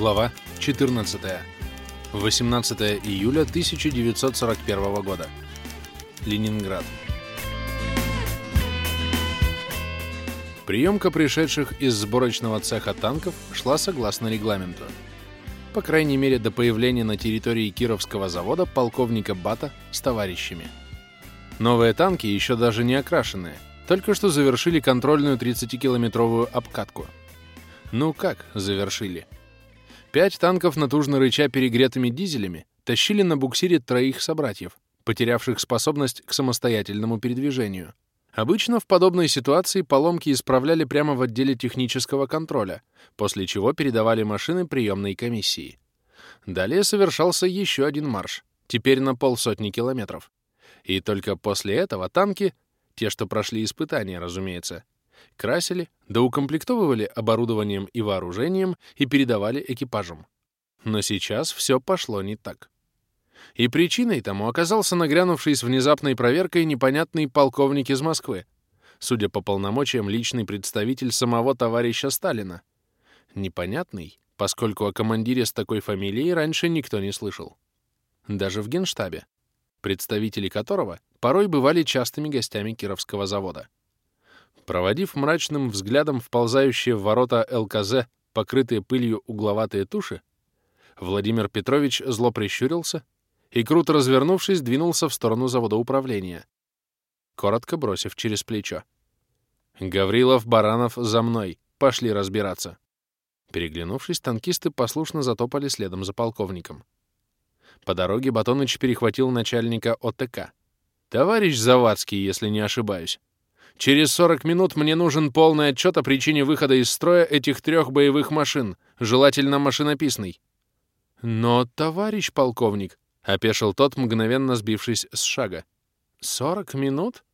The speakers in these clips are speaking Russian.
Глава 14. 18 июля 1941 года. Ленинград. Приемка пришедших из сборочного цеха танков шла согласно регламенту. По крайней мере, до появления на территории Кировского завода полковника Бата с товарищами. Новые танки, еще даже не окрашенные, только что завершили контрольную 30-километровую обкатку. Ну как завершили? Пять танков, натужно рыча перегретыми дизелями, тащили на буксире троих собратьев, потерявших способность к самостоятельному передвижению. Обычно в подобной ситуации поломки исправляли прямо в отделе технического контроля, после чего передавали машины приемной комиссии. Далее совершался еще один марш, теперь на полсотни километров. И только после этого танки, те, что прошли испытания, разумеется, красили, доукомплектовывали оборудованием и вооружением и передавали экипажам. Но сейчас все пошло не так. И причиной тому оказался нагрянувший с внезапной проверкой непонятный полковник из Москвы, судя по полномочиям, личный представитель самого товарища Сталина. Непонятный, поскольку о командире с такой фамилией раньше никто не слышал. Даже в Генштабе, представители которого порой бывали частыми гостями Кировского завода. Проводив мрачным взглядом вползающие в ворота ЛКЗ, покрытые пылью угловатые туши, Владимир Петрович зло прищурился и, круто развернувшись, двинулся в сторону завода управления, коротко бросив через плечо. «Гаврилов, Баранов, за мной! Пошли разбираться!» Переглянувшись, танкисты послушно затопали следом за полковником. По дороге Батоныч перехватил начальника ОТК. «Товарищ Завадский, если не ошибаюсь, через 40 минут мне нужен полный отчет о причине выхода из строя этих трех боевых машин, желательно машинописный». «Но, товарищ полковник», — опешил тот, мгновенно сбившись с шага. «Сорок минут?»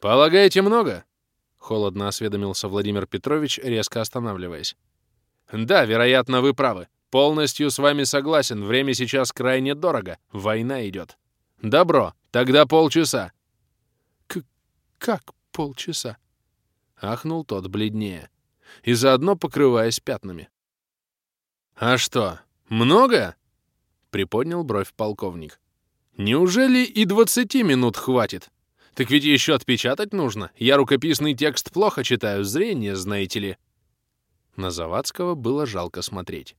«Полагаете, много?» — холодно осведомился Владимир Петрович, резко останавливаясь. «Да, вероятно, вы правы. Полностью с вами согласен. Время сейчас крайне дорого. Война идет. Добро. Тогда полчаса». К «Как полчаса?» — ахнул тот бледнее, и заодно покрываясь пятнами. «А что, много?» Приподнял бровь полковник. «Неужели и двадцати минут хватит? Так ведь еще отпечатать нужно. Я рукописный текст плохо читаю, зрение, знаете ли». На Завадского было жалко смотреть.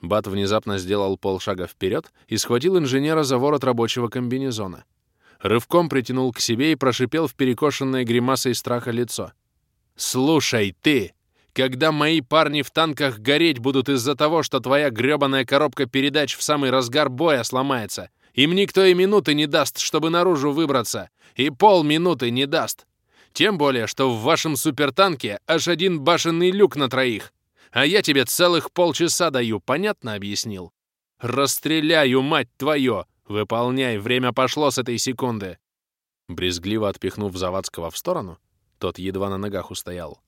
Бат внезапно сделал полшага вперед и схватил инженера за ворот рабочего комбинезона. Рывком притянул к себе и прошипел в перекошенное гримасой страха лицо. «Слушай, ты! когда мои парни в танках гореть будут из-за того, что твоя грёбаная коробка передач в самый разгар боя сломается. Им никто и минуты не даст, чтобы наружу выбраться. И полминуты не даст. Тем более, что в вашем супертанке аж один башенный люк на троих. А я тебе целых полчаса даю, понятно объяснил? Расстреляю, мать твою! Выполняй, время пошло с этой секунды. Брезгливо отпихнув Завадского в сторону, тот едва на ногах устоял.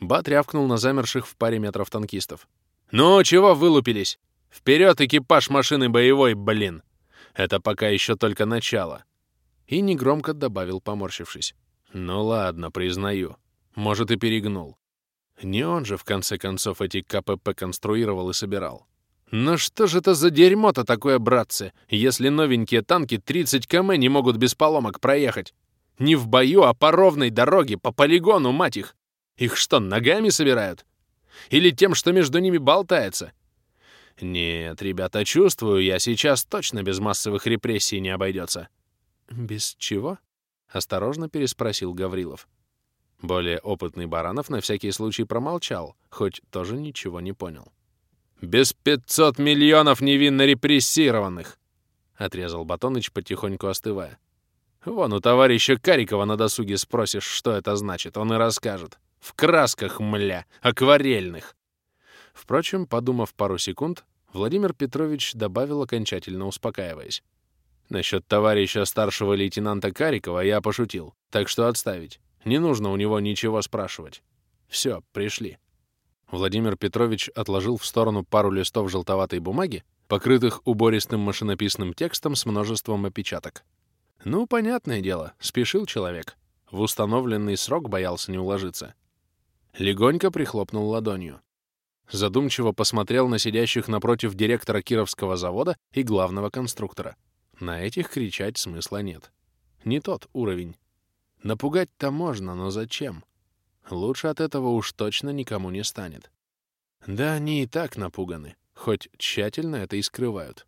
Бат рявкнул на замерших в паре метров танкистов. «Ну, чего вылупились? Вперед, экипаж машины боевой, блин! Это пока еще только начало!» И негромко добавил, поморщившись. «Ну ладно, признаю. Может, и перегнул. Не он же, в конце концов, эти КПП конструировал и собирал. Но что же это за дерьмо-то такое, братцы, если новенькие танки 30 км не могут без поломок проехать? Не в бою, а по ровной дороге, по полигону, мать их! Их что, ногами собирают? Или тем, что между ними болтается? Нет, ребята, чувствую, я сейчас точно без массовых репрессий не обойдется. Без чего? Осторожно переспросил Гаврилов. Более опытный Баранов на всякий случай промолчал, хоть тоже ничего не понял. «Без пятьсот миллионов невинно репрессированных!» — отрезал Батоныч, потихоньку остывая. «Вон у товарища Карикова на досуге спросишь, что это значит, он и расскажет. В красках, мля, акварельных. Впрочем, подумав пару секунд, Владимир Петрович добавил, окончательно успокаиваясь. Насчет товарища старшего лейтенанта Карикова я пошутил, так что отставить. Не нужно у него ничего спрашивать. Все, пришли. Владимир Петрович отложил в сторону пару листов желтоватой бумаги, покрытых убористым машинописным текстом с множеством опечаток. Ну, понятное дело, спешил человек. В установленный срок боялся не уложиться. Легонько прихлопнул ладонью. Задумчиво посмотрел на сидящих напротив директора Кировского завода и главного конструктора. На этих кричать смысла нет. Не тот уровень. Напугать-то можно, но зачем? Лучше от этого уж точно никому не станет. Да они и так напуганы, хоть тщательно это и скрывают.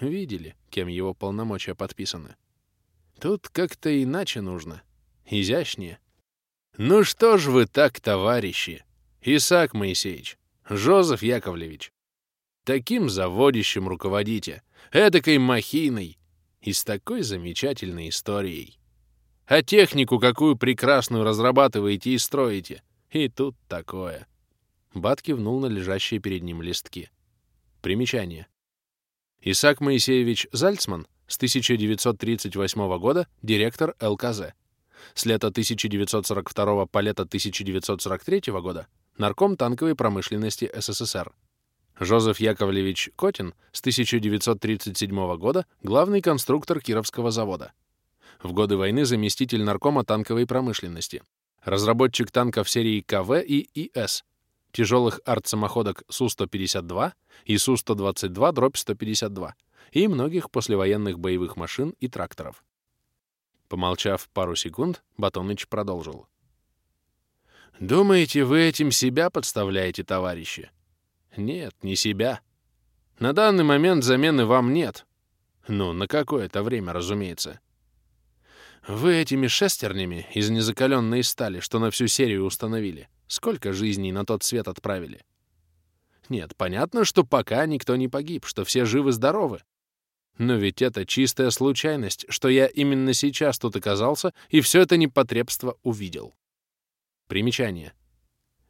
Видели, кем его полномочия подписаны. Тут как-то иначе нужно. Изящнее. Ну что ж вы так, товарищи? Исаак Моисеевич, Жозеф Яковлевич. Таким заводящим руководите, эдакой махиной и с такой замечательной историей. А технику какую прекрасную разрабатываете и строите. И тут такое. Бат кивнул на лежащие перед ним листки. Примечание. Исаак Моисеевич Зальцман с 1938 года директор ЛКЗ. С лета 1942 по лето 1943 года нарком танковой промышленности СССР. Жозеф Яковлевич Котин с 1937 года главный конструктор Кировского завода. В годы войны заместитель наркома танковой промышленности. Разработчик танков серии КВ и ИС, тяжелых артсамоходок Су-152 и Су-122-152 и многих послевоенных боевых машин и тракторов. Помолчав пару секунд, Батоныч продолжил. «Думаете, вы этим себя подставляете, товарищи?» «Нет, не себя. На данный момент замены вам нет. Ну, на какое-то время, разумеется. Вы этими шестернями из незакаленной стали, что на всю серию установили, сколько жизней на тот свет отправили? Нет, понятно, что пока никто не погиб, что все живы-здоровы. Но ведь это чистая случайность, что я именно сейчас тут оказался и все это непотребство увидел. Примечание.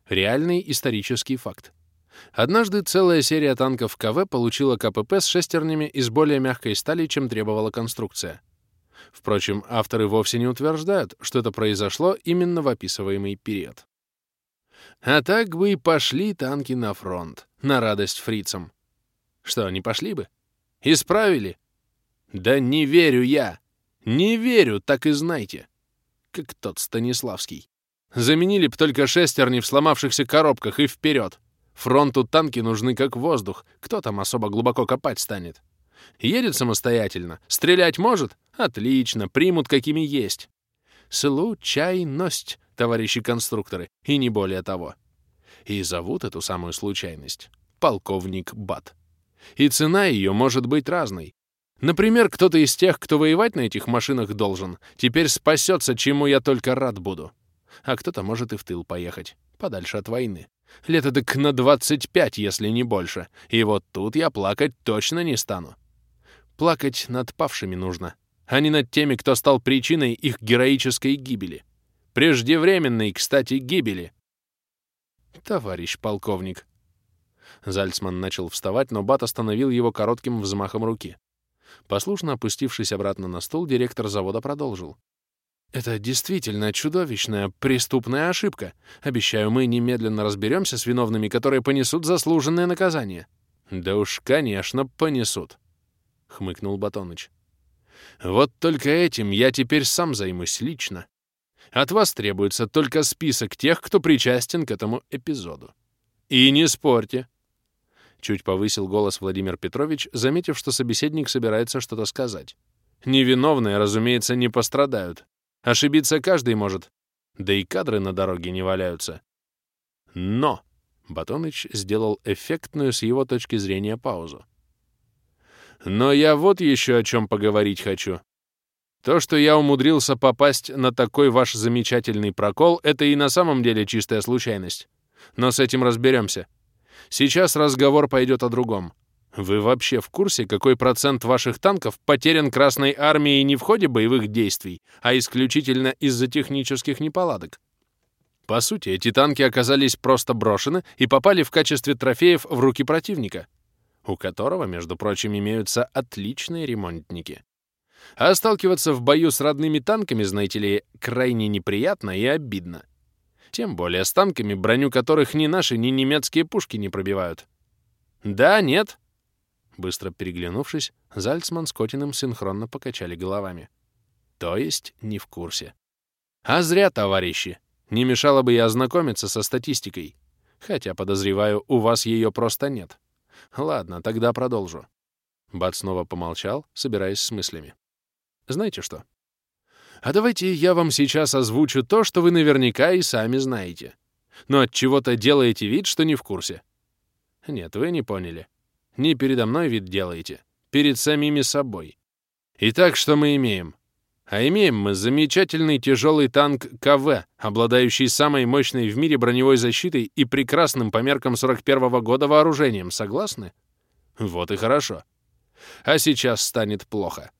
Реальный исторический факт. Однажды целая серия танков КВ получила КПП с шестернями из более мягкой стали, чем требовала конструкция. Впрочем, авторы вовсе не утверждают, что это произошло именно в описываемый период. А так бы и пошли танки на фронт, на радость фрицам. Что, не пошли бы? Исправили? Да не верю я! Не верю, так и знайте. Как тот Станиславский. Заменили б только шестерни в сломавшихся коробках и вперед. Фронту танки нужны как воздух. Кто там особо глубоко копать станет? Едет самостоятельно. Стрелять может? Отлично, примут какими есть. Случайность, товарищи конструкторы, и не более того. И зовут эту самую случайность полковник Бат. И цена ее может быть разной. Например, кто-то из тех, кто воевать на этих машинах должен, теперь спасется, чему я только рад буду а кто-то может и в тыл поехать, подальше от войны. Лет так на 25, если не больше. И вот тут я плакать точно не стану. Плакать над павшими нужно, а не над теми, кто стал причиной их героической гибели. Преждевременной, кстати, гибели. Товарищ полковник. Зальцман начал вставать, но Бат остановил его коротким взмахом руки. Послушно опустившись обратно на стол, директор завода продолжил. Это действительно чудовищная преступная ошибка. Обещаю, мы немедленно разберемся с виновными, которые понесут заслуженное наказание. Да уж, конечно, понесут, — хмыкнул Батоныч. Вот только этим я теперь сам займусь лично. От вас требуется только список тех, кто причастен к этому эпизоду. И не спорьте. Чуть повысил голос Владимир Петрович, заметив, что собеседник собирается что-то сказать. Невиновные, разумеется, не пострадают. Ошибиться каждый может. Да и кадры на дороге не валяются. Но! Батоныч сделал эффектную с его точки зрения паузу. Но я вот еще о чем поговорить хочу. То, что я умудрился попасть на такой ваш замечательный прокол, это и на самом деле чистая случайность. Но с этим разберемся. Сейчас разговор пойдет о другом. Вы вообще в курсе, какой процент ваших танков потерян Красной Армией не в ходе боевых действий, а исключительно из-за технических неполадок? По сути, эти танки оказались просто брошены и попали в качестве трофеев в руки противника, у которого, между прочим, имеются отличные ремонтники. А сталкиваться в бою с родными танками, знаете ли, крайне неприятно и обидно. Тем более с танками, броню которых ни наши, ни немецкие пушки не пробивают. Да, нет, Быстро переглянувшись, Зальцман с Котиным синхронно покачали головами. То есть не в курсе. А зря, товарищи. Не мешало бы и ознакомиться со статистикой. Хотя, подозреваю, у вас ее просто нет. Ладно, тогда продолжу. Бат снова помолчал, собираясь с мыслями. Знаете что? А давайте я вам сейчас озвучу то, что вы наверняка и сами знаете. Но от чего-то делаете вид, что не в курсе. Нет, вы не поняли. Не передо мной вид делаете, перед самими собой. Итак, что мы имеем? А имеем мы замечательный тяжелый танк КВ, обладающий самой мощной в мире броневой защитой и прекрасным по меркам 41 -го года вооружением, согласны? Вот и хорошо. А сейчас станет плохо.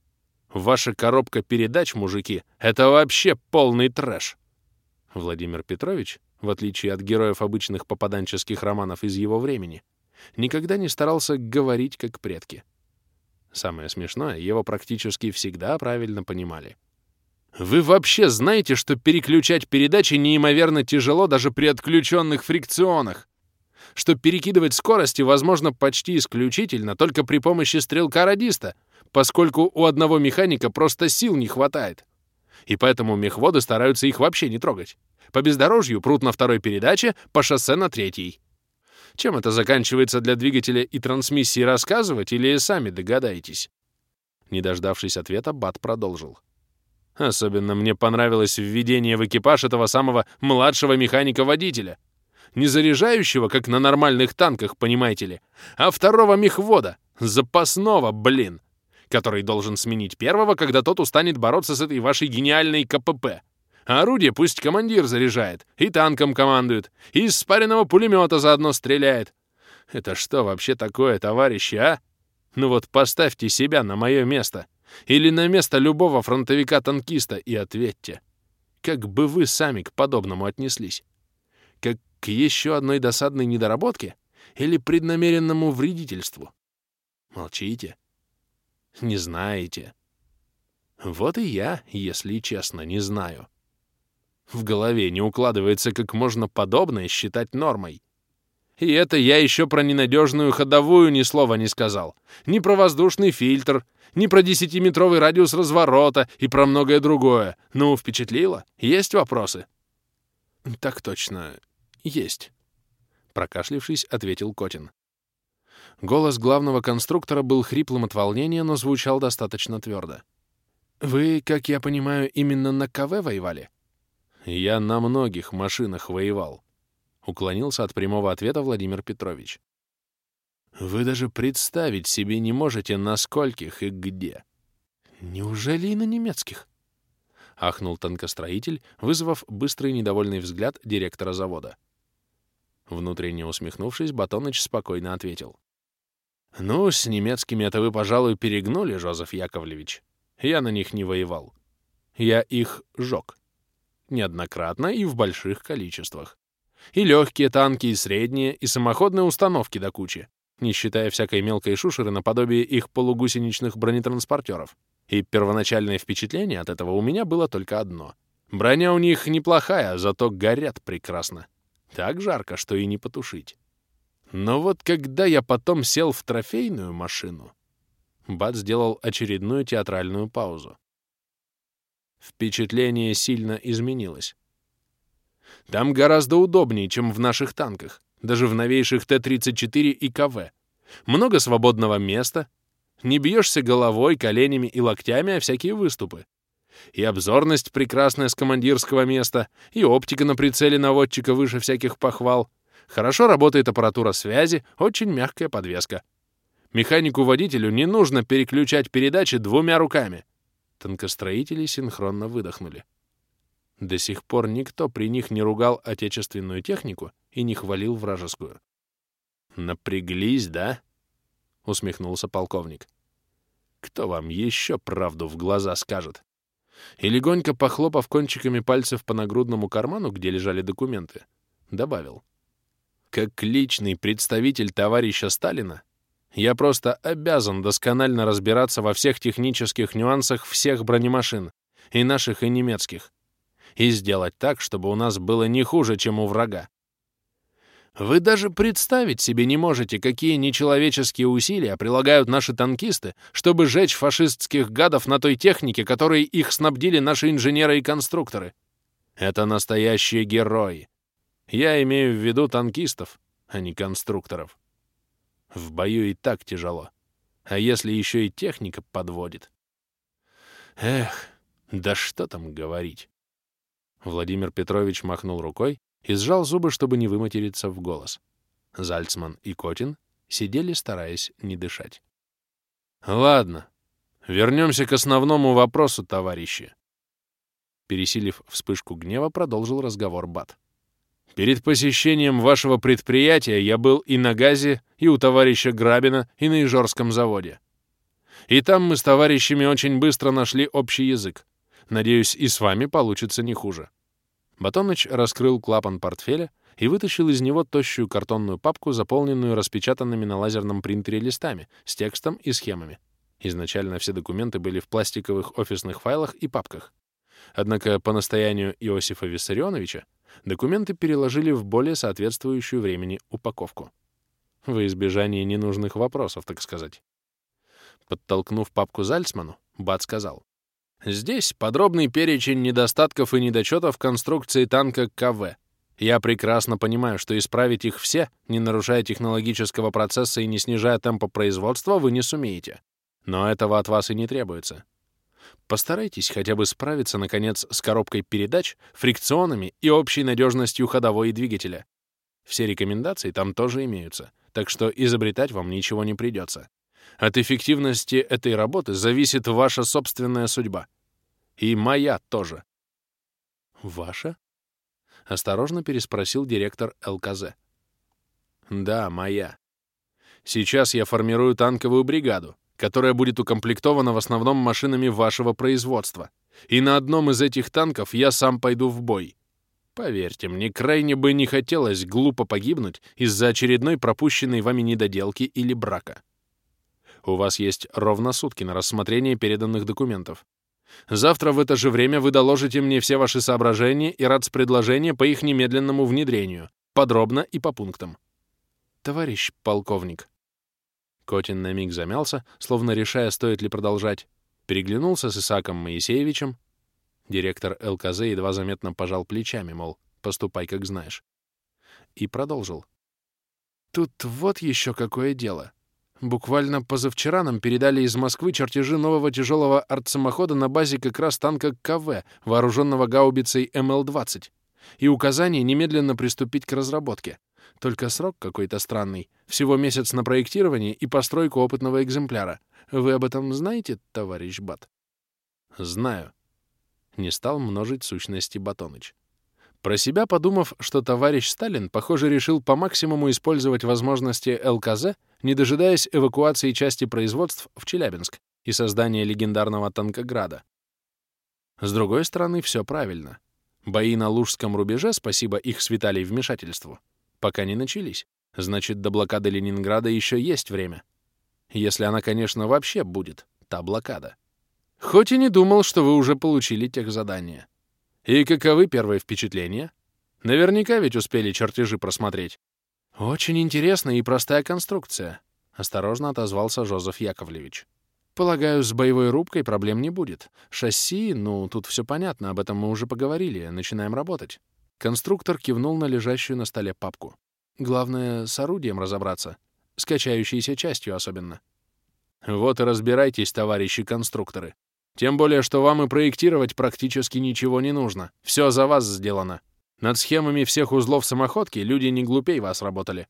Ваша коробка передач, мужики, это вообще полный трэш. Владимир Петрович, в отличие от героев обычных попаданческих романов из его времени, никогда не старался говорить как предки. Самое смешное, его практически всегда правильно понимали. Вы вообще знаете, что переключать передачи неимоверно тяжело даже при отключенных фрикционах? Что перекидывать скорости возможно почти исключительно только при помощи стрелка-радиста, поскольку у одного механика просто сил не хватает. И поэтому мехводы стараются их вообще не трогать. По бездорожью прут на второй передаче, по шоссе на третьей. Чем это заканчивается для двигателя и трансмиссии рассказывать, или сами догадаетесь?» Не дождавшись ответа, Бат продолжил. Особенно мне понравилось введение в экипаж этого самого младшего механика-водителя. Не заряжающего, как на нормальных танках, понимаете ли, а второго мехвода, запасного, блин, который должен сменить первого, когда тот устанет бороться с этой вашей гениальной КПП. А орудие пусть командир заряжает, и танком командует, и из спаренного пулемета заодно стреляет. Это что вообще такое, товарищи, а? Ну вот поставьте себя на мое место. Или на место любого фронтовика-танкиста и ответьте. Как бы вы сами к подобному отнеслись? Как к еще одной досадной недоработке или преднамеренному вредительству? Молчите. Не знаете. Вот и я, если честно, не знаю. В голове не укладывается, как можно подобное считать нормой. И это я еще про ненадежную ходовую ни слова не сказал. Ни про воздушный фильтр, ни про десятиметровый радиус разворота и про многое другое. Ну, впечатлило? Есть вопросы? Так точно, есть. Прокашлившись, ответил Котин. Голос главного конструктора был хриплым от волнения, но звучал достаточно твердо. «Вы, как я понимаю, именно на КВ воевали?» «Я на многих машинах воевал», — уклонился от прямого ответа Владимир Петрович. «Вы даже представить себе не можете, на скольких и где». «Неужели и на немецких?» — ахнул танкостроитель, вызвав быстрый недовольный взгляд директора завода. Внутренне усмехнувшись, Батоныч спокойно ответил. «Ну, с немецкими это вы, пожалуй, перегнули, Жозеф Яковлевич. Я на них не воевал. Я их жёг неоднократно и в больших количествах. И легкие танки, и средние, и самоходные установки до кучи, не считая всякой мелкой шушеры наподобие их полугусеничных бронетранспортеров. И первоначальное впечатление от этого у меня было только одно. Броня у них неплохая, зато горят прекрасно. Так жарко, что и не потушить. Но вот когда я потом сел в трофейную машину, Бат сделал очередную театральную паузу. Впечатление сильно изменилось. Там гораздо удобнее, чем в наших танках, даже в новейших Т-34 и КВ. Много свободного места, не бьешься головой, коленями и локтями о всякие выступы. И обзорность прекрасная с командирского места, и оптика на прицеле наводчика выше всяких похвал. Хорошо работает аппаратура связи, очень мягкая подвеска. Механику-водителю не нужно переключать передачи двумя руками. Танкостроители синхронно выдохнули. До сих пор никто при них не ругал отечественную технику и не хвалил вражескую. «Напряглись, да?» — усмехнулся полковник. «Кто вам еще правду в глаза скажет?» И легонько похлопав кончиками пальцев по нагрудному карману, где лежали документы, добавил. «Как личный представитель товарища Сталина, я просто обязан досконально разбираться во всех технических нюансах всех бронемашин, и наших, и немецких, и сделать так, чтобы у нас было не хуже, чем у врага. Вы даже представить себе не можете, какие нечеловеческие усилия прилагают наши танкисты, чтобы сжечь фашистских гадов на той технике, которой их снабдили наши инженеры и конструкторы. Это настоящие герои. Я имею в виду танкистов, а не конструкторов. В бою и так тяжело. А если еще и техника подводит? Эх, да что там говорить. Владимир Петрович махнул рукой и сжал зубы, чтобы не выматериться в голос. Зальцман и Котин сидели, стараясь не дышать. «Ладно, вернемся к основному вопросу, товарищи». Пересилив вспышку гнева, продолжил разговор Бат. «Перед посещением вашего предприятия я был и на ГАЗе, и у товарища Грабина, и на Ижорском заводе. И там мы с товарищами очень быстро нашли общий язык. Надеюсь, и с вами получится не хуже». Батоныч раскрыл клапан портфеля и вытащил из него тощую картонную папку, заполненную распечатанными на лазерном принтере листами с текстом и схемами. Изначально все документы были в пластиковых офисных файлах и папках. Однако по настоянию Иосифа Виссарионовича документы переложили в более соответствующую времени упаковку. Во избежание ненужных вопросов, так сказать. Подтолкнув папку Зальцману, Бат сказал. «Здесь подробный перечень недостатков и недочетов конструкции танка КВ, я прекрасно понимаю, что исправить их все, не нарушая технологического процесса и не снижая темпа производства, вы не сумеете. Но этого от вас и не требуется. Постарайтесь хотя бы справиться, наконец, с коробкой передач, фрикционами и общей надежностью ходовой и двигателя. Все рекомендации там тоже имеются, так что изобретать вам ничего не придется. От эффективности этой работы зависит ваша собственная судьба. И моя тоже. Ваша? — осторожно переспросил директор ЛКЗ. «Да, моя. Сейчас я формирую танковую бригаду, которая будет укомплектована в основном машинами вашего производства. И на одном из этих танков я сам пойду в бой. Поверьте, мне крайне бы не хотелось глупо погибнуть из-за очередной пропущенной вами недоделки или брака. У вас есть ровно сутки на рассмотрение переданных документов. Завтра в это же время вы доложите мне все ваши соображения и РАЦ-предложения по их немедленному внедрению, подробно и по пунктам. Товарищ полковник. Котин на миг замялся, словно решая, стоит ли продолжать. Переглянулся с Исаком Моисеевичем. Директор ЛКЗ едва заметно пожал плечами, мол, поступай, как знаешь. И продолжил. Тут вот еще какое дело. Буквально позавчера нам передали из Москвы чертежи нового тяжелого артсамохода на базе как раз танка КВ, вооруженного гаубицей МЛ-20, и указание немедленно приступить к разработке. Только срок какой-то странный. Всего месяц на проектирование и постройку опытного экземпляра. Вы об этом знаете, товарищ Бат? Знаю. Не стал множить сущности Батоныч. Про себя подумав, что товарищ Сталин, похоже, решил по максимуму использовать возможности ЛКЗ, не дожидаясь эвакуации части производств в Челябинск и создания легендарного Танкограда. С другой стороны, все правильно. Бои на Лужском рубеже, спасибо их с Виталий вмешательству, пока не начались. Значит, до блокады Ленинграда еще есть время. Если она, конечно, вообще будет, та блокада. Хоть и не думал, что вы уже получили тех задания. И каковы первые впечатления? Наверняка ведь успели чертежи просмотреть. Очень интересная и простая конструкция, осторожно отозвался Жозеф Яковлевич. Полагаю, с боевой рубкой проблем не будет. Шасси, ну, тут все понятно, об этом мы уже поговорили, начинаем работать. Конструктор кивнул на лежащую на столе папку. Главное, с орудием разобраться. С качающейся частью особенно. Вот и разбирайтесь, товарищи конструкторы. Тем более, что вам и проектировать практически ничего не нужно. Все за вас сделано. Над схемами всех узлов самоходки люди не глупей вас работали.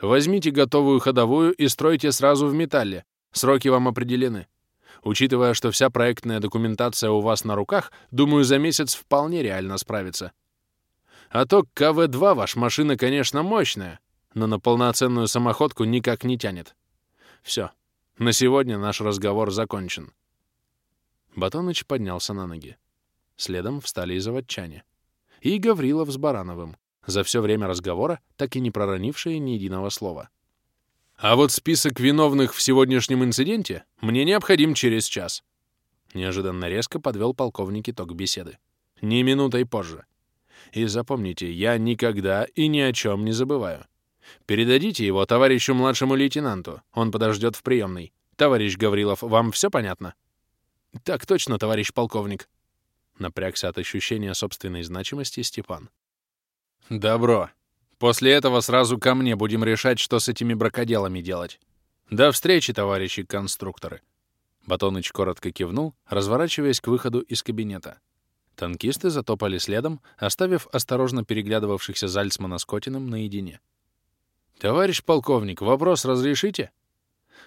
Возьмите готовую ходовую и стройте сразу в металле. Сроки вам определены. Учитывая, что вся проектная документация у вас на руках, думаю, за месяц вполне реально справиться. А то КВ-2 ваш машина, конечно, мощная, но на полноценную самоходку никак не тянет. Все. На сегодня наш разговор закончен. Батоныч поднялся на ноги. Следом встали и заводчане. И Гаврилов с Барановым, за все время разговора так и не проронившие ни единого слова. «А вот список виновных в сегодняшнем инциденте мне необходим через час», неожиданно резко подвел полковник итог беседы. «Ни минутой позже. И запомните, я никогда и ни о чем не забываю. Передадите его товарищу младшему лейтенанту, он подождет в приемной. Товарищ Гаврилов, вам все понятно?» «Так точно, товарищ полковник», — напрягся от ощущения собственной значимости Степан. Добро. После этого сразу ко мне будем решать, что с этими бракоделами делать. До встречи, товарищи конструкторы. Батоныч коротко кивнул, разворачиваясь к выходу из кабинета. Танкисты затопали следом, оставив осторожно переглядывавшихся Зальцмана с Котиным наедине. «Товарищ полковник, вопрос разрешите?»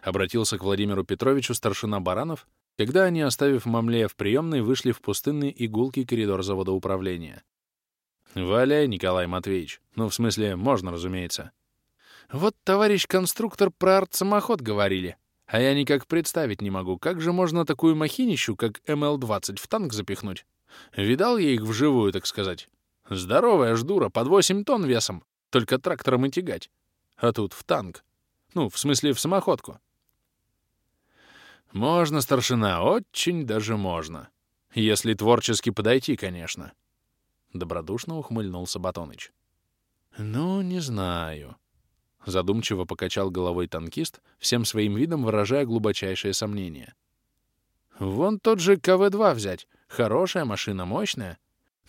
Обратился к Владимиру Петровичу старшина Баранов, когда они, оставив Мамлея в приемной, вышли в пустынный и гулкий коридор завода управления. «Валяй, Николай Матвеевич. Ну, в смысле, можно, разумеется». «Вот, товарищ конструктор, про арт-самоход говорили. А я никак представить не могу, как же можно такую махинищу, как МЛ-20, в танк запихнуть? Видал я их вживую, так сказать. Здоровая ж дура, под 8 тонн весом, только трактором и тягать. А тут в танк. Ну, в смысле, в самоходку. Можно, старшина, очень даже можно. Если творчески подойти, конечно. Добродушно ухмыльнулся Батоныч. Ну, не знаю. Задумчиво покачал головой танкист, всем своим видом выражая глубочайшее сомнение. Вон тот же КВ-2 взять. Хорошая машина, мощная.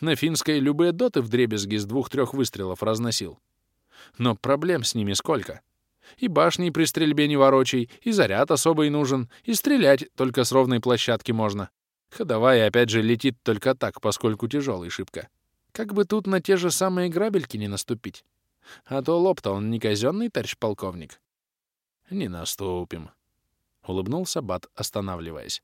На финской любые доты в дребезги с двух-трех выстрелов разносил. Но проблем с ними сколько? И башни при стрельбе не ворочай, и заряд особый нужен, и стрелять только с ровной площадки можно. Ходовая опять же летит только так, поскольку тяжелый шибко. Как бы тут на те же самые грабельки не наступить. А то лоб-то он не казенный, товарищ полковник. Не наступим. Улыбнулся Бат, останавливаясь.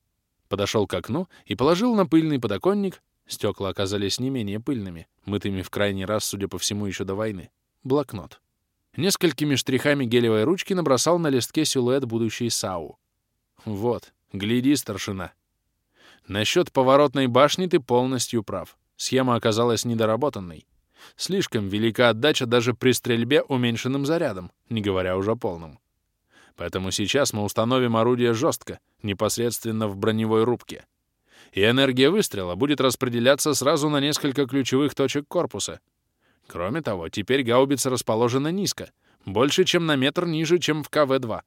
Подошел к окну и положил на пыльный подоконник, стекла оказались не менее пыльными, мытыми в крайний раз, судя по всему, еще до войны, блокнот. Несколькими штрихами гелевой ручки набросал на листке силуэт будущей САУ. Вот, гляди, старшина. Насчет поворотной башни ты полностью прав. Схема оказалась недоработанной. Слишком велика отдача даже при стрельбе уменьшенным зарядом, не говоря уже о полном. Поэтому сейчас мы установим орудие жестко, непосредственно в броневой рубке. И энергия выстрела будет распределяться сразу на несколько ключевых точек корпуса. Кроме того, теперь гаубица расположена низко, больше, чем на метр ниже, чем в КВ-2.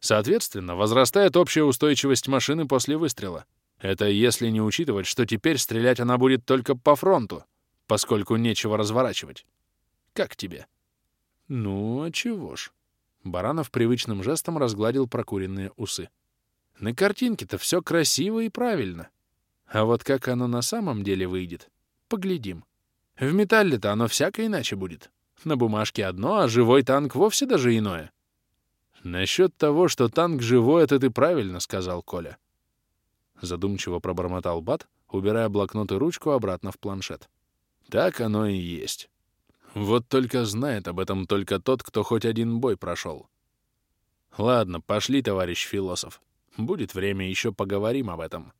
Соответственно, возрастает общая устойчивость машины после выстрела. Это если не учитывать, что теперь стрелять она будет только по фронту, поскольку нечего разворачивать. Как тебе? Ну, а чего ж? Баранов привычным жестом разгладил прокуренные усы. На картинке-то все красиво и правильно. А вот как оно на самом деле выйдет, поглядим. В металле-то оно всяко иначе будет. На бумажке одно, а живой танк вовсе даже иное. Насчет того, что танк живой, это ты правильно сказал, Коля. Задумчиво пробормотал Бат, убирая блокнот и ручку обратно в планшет. Так оно и есть. Вот только знает об этом только тот, кто хоть один бой прошел. Ладно, пошли, товарищ философ. Будет время, еще поговорим об этом.